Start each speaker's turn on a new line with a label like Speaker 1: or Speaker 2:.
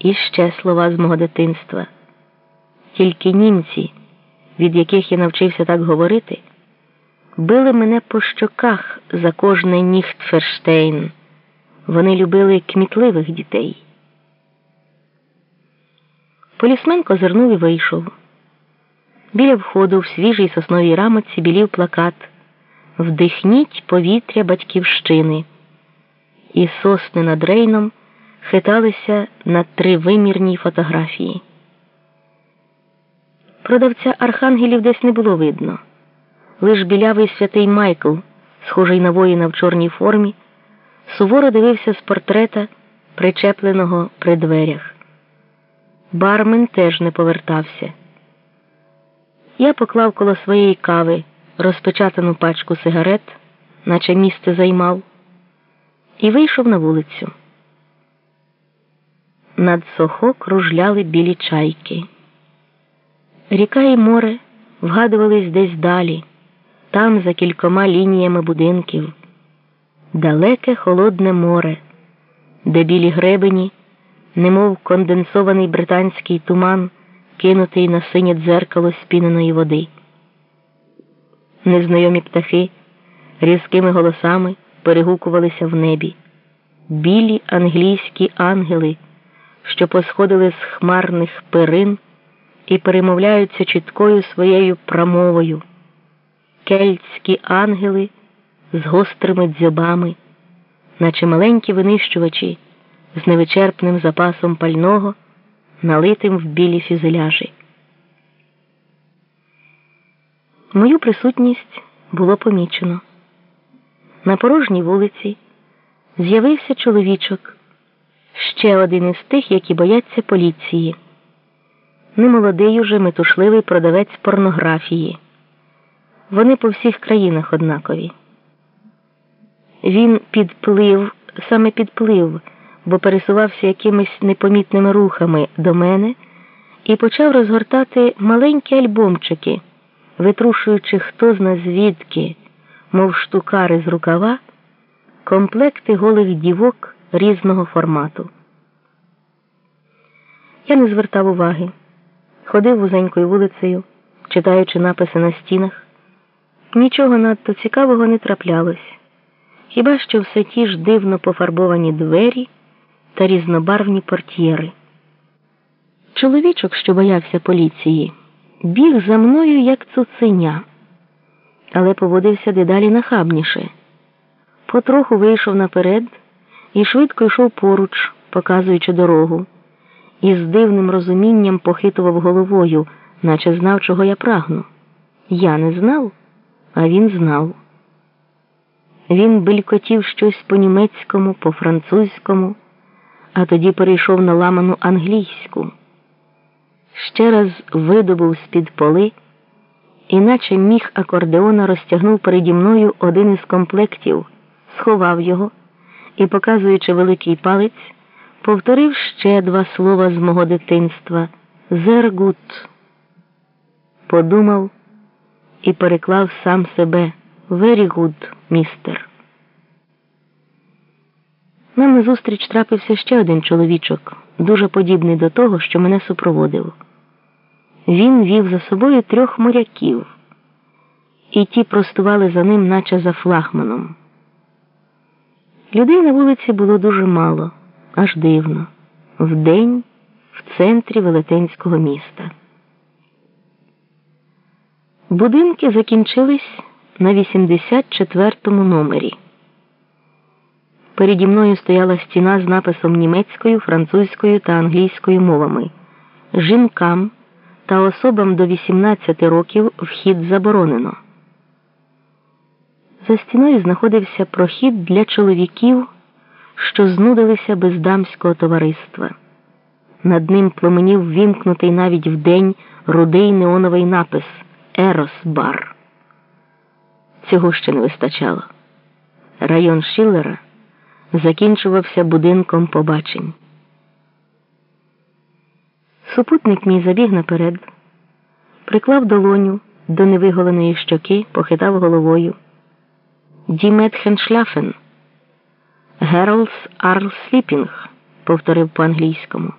Speaker 1: І ще слова з мого дитинства. Тільки німці, від яких я навчився так говорити, били мене по щоках за кожне ніхтферштейн. Вони любили кмітливих дітей. Полісмен козирнув і вийшов. Біля входу в свіжій сосновій рамоці білів плакат Вдихніть повітря батьківщини. І сосни над рейном хиталися на тривимірній фотографії. Продавця архангелів десь не було видно. Лиш білявий святий Майкл, схожий на воїна в чорній формі, суворо дивився з портрета, причепленого при дверях. Бармен теж не повертався. Я поклав коло своєї кави розпечатану пачку сигарет, наче місце займав, і вийшов на вулицю. Над сохо кружляли білі чайки. Ріка і море вгадувались десь далі, там за кількома лініями будинків, далеке холодне море, де білі гребені, немов конденсований британський туман, кинутий на синє дзеркало спіненої води. Незнайомі птахи різкими голосами перегукувалися в небі, білі англійські ангели що посходили з хмарних перин і перемовляються чіткою своєю промовою, кельтські ангели з гострими дзьобами, наче маленькі винищувачі з невичерпним запасом пального, налитим в білі фюзеляжі. Мою присутність було помічено. На порожній вулиці з'явився чоловічок ще один із тих, які бояться поліції. Немолодий уже метушливий продавець порнографії. Вони по всіх країнах однакові. Він підплив, саме підплив, бо пересувався якимись непомітними рухами до мене і почав розгортати маленькі альбомчики, витрушуючи хто зна звідки, мов штукари з рукава, комплекти голих дівок різного формату. Я не звертав уваги, ходив вузенькою вулицею, читаючи написи на стінах. Нічого надто цікавого не траплялось, хіба що все ті ж дивно пофарбовані двері та різнобарвні портьєри. Чоловічок, що боявся поліції, біг за мною, як цуценя, але поводився дедалі нахабніше. Потроху вийшов наперед і швидко йшов поруч, показуючи дорогу, і з дивним розумінням похитував головою, наче знав, чого я прагну. Я не знав, а він знав. Він белькотів щось по німецькому, по французькому, а тоді перейшов на ламану англійську. Ще раз видобув з-під поли, іначе міг акордеона розтягнув переді мною один із комплектів, сховав його і, показуючи великий палець, повторив ще два слова з мого дитинства Зергут. Подумав і переклав сам себе «Very містер». Нам назустріч трапився ще один чоловічок, дуже подібний до того, що мене супроводив. Він вів за собою трьох моряків, і ті простували за ним, наче за флагманом. Людей на вулиці було дуже мало, аж дивно, вдень в центрі велетенського міста. Будинки закінчились на 84-му номері. Переді мною стояла стіна з написом німецькою, французькою та англійською мовами. Жінкам та особам до 18 років вхід заборонено. За стіною знаходився прохід для чоловіків, що знудилися без дамського товариства. Над ним пломенів вімкнутий навіть вдень рудий неоновий напис Ерос Бар. Цього ще не вистачало. Район Шіллера закінчувався будинком побачень. Супутник мій забіг наперед, приклав долоню до невиголеної щоки, похитав головою. Schlafen. Girls are sleeping, повторив по-англійському.